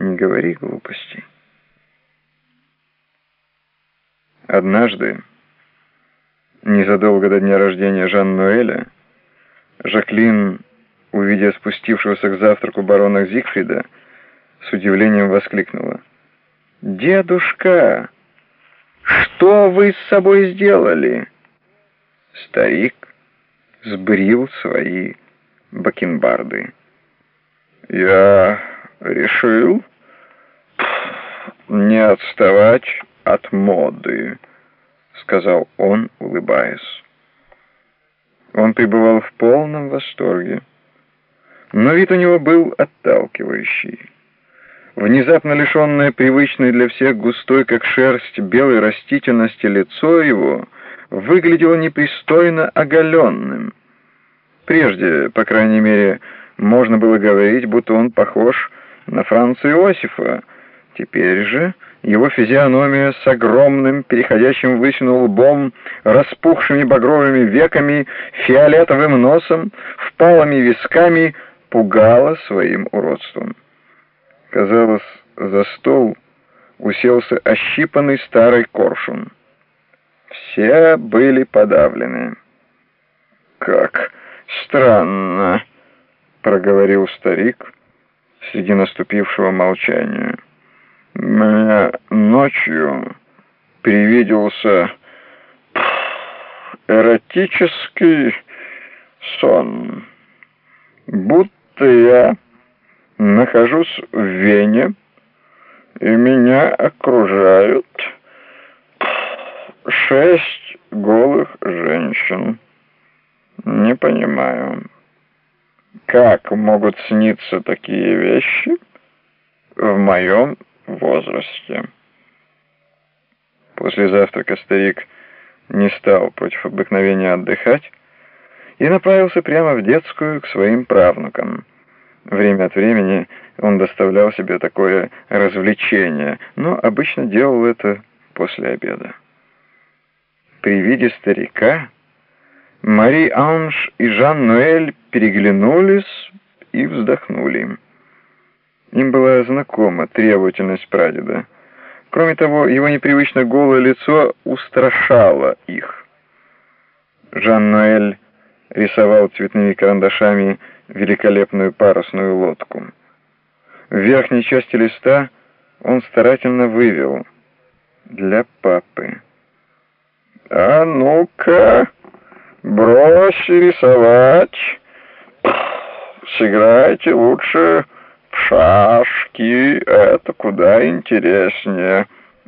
Не говори глупостей. Однажды, незадолго до дня рождения Жан-Ноэля, Жаклин, увидя спустившегося к завтраку барона Зигфрида, с удивлением воскликнула. «Дедушка, что вы с собой сделали?» Старик сбрил свои бакенбарды. «Я решил не отставать от моды», — сказал он, улыбаясь. Он пребывал в полном восторге, но вид у него был отталкивающий. Внезапно лишенное привычной для всех густой, как шерсть, белой растительности лицо его выглядело непристойно оголенным. Прежде, по крайней мере, можно было говорить, будто он похож на Франца Иосифа. Теперь же его физиономия с огромным, переходящим в лысину лбом, распухшими багровыми веками, фиолетовым носом, впалыми висками пугала своим уродством. Казалось, за стол уселся ощипанный старый коршун. Все были подавлены. «Как странно!» — проговорил старик среди наступившего молчания. «Мне ночью привиделся эротический сон, будто я нахожусь в Вене, и меня окружают шесть голых женщин. Не понимаю». Как могут сниться такие вещи в моем возрасте? После завтрака старик не стал против обыкновения отдыхать и направился прямо в детскую к своим правнукам. Время от времени он доставлял себе такое развлечение, но обычно делал это после обеда. При виде старика Мари Анж и Жан-Ноэль переглянулись и вздохнули. Им была знакома требовательность прадеда. Кроме того, его непривычно голое лицо устрашало их. Жан-Ноэль рисовал цветными карандашами великолепную парусную лодку. В верхней части листа он старательно вывел «Для папы». «А ну-ка!» Брось рисовать. Сыграйте лучше шашки. Это куда интереснее.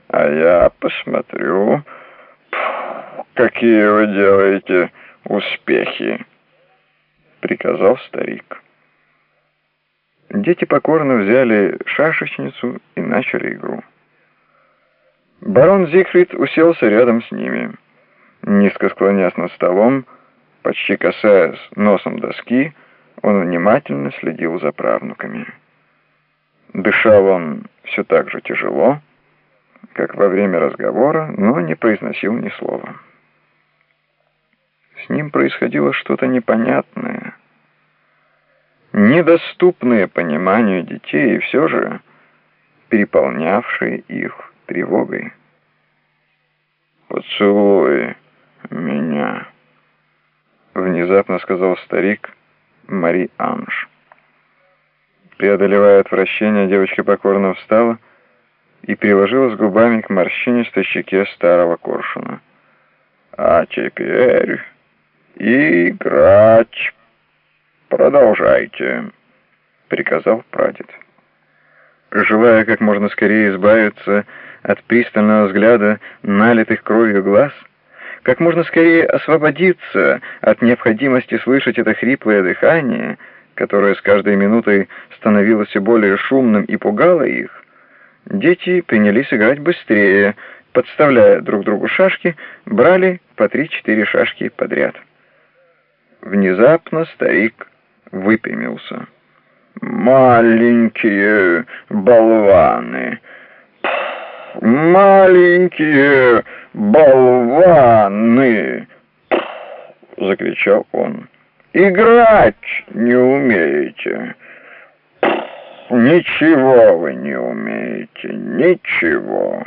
А я посмотрю, какие вы делаете успехи, приказал старик. Дети покорно взяли шашечницу и начали игру. Барон Зигфрид уселся рядом с ними. Низко склонясь над столом, почти касаясь носом доски, он внимательно следил за правнуками. Дышал он все так же тяжело, как во время разговора, но не произносил ни слова. С ним происходило что-то непонятное, недоступное пониманию детей и все же переполнявшее их тревогой. «Поцелуй!» меня», — внезапно сказал старик Мари Анж. Преодолевая отвращение, девочка покорно встала и приложилась губами к морщинистой щеке старого коршуна. «А теперь играть продолжайте», — приказал прадед. Желая как можно скорее избавиться от пристального взгляда налитых кровью глаз, — как можно скорее освободиться от необходимости слышать это хриплое дыхание, которое с каждой минутой становилось все более шумным и пугало их, дети принялись играть быстрее, подставляя друг другу шашки, брали по три-четыре шашки подряд. Внезапно старик выпрямился. «Маленькие болваны! Маленькие болваны!» — закричал он. «Играть не умеете! «Ничего вы не умеете, ничего».